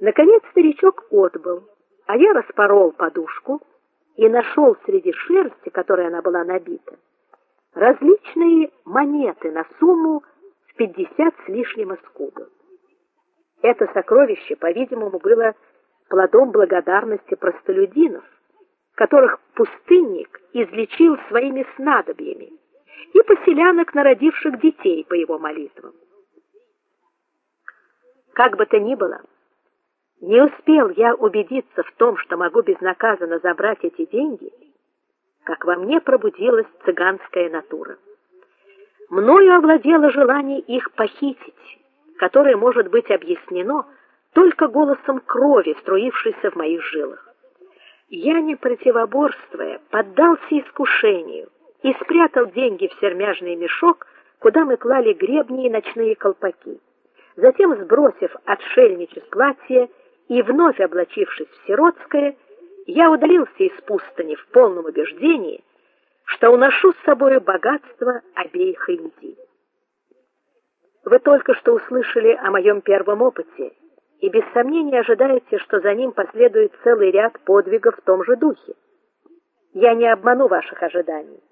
Наконец старичок отбыл, а я распорол подушку и нашел среди шерсти, которой она была набита, различные монеты на сумму в пятьдесят с лишним эскудов. Это сокровище, по-видимому, было плодом благодарности простолюдинов, которых пустынник излечил своими снадобьями, и поселянок, народивших детей по его молитвам. Как бы то ни было, не успел я убедиться в том, что могу безнаказанно забрать эти деньги, как во мне пробудилась цыганская натура. Мною овладело желание их похитить, которое может быть объяснено только голосом крови, струившейся в моих жилах. Я не противоборствуя, поддался искушению и спрятал деньги в сермяжный мешок, куда мы клали гребни и ночные колпаки. Затем, сбросив отшельничье платье и вновь облачившись в сиротское, я удалился из пустыни в полном убеждении, что уношу с собой богатство обеих Индий. Вы только что услышали о моем первом опыте, и без сомнения ожидаете, что за ним последует целый ряд подвигов в том же духе. Я не обману ваших ожиданий.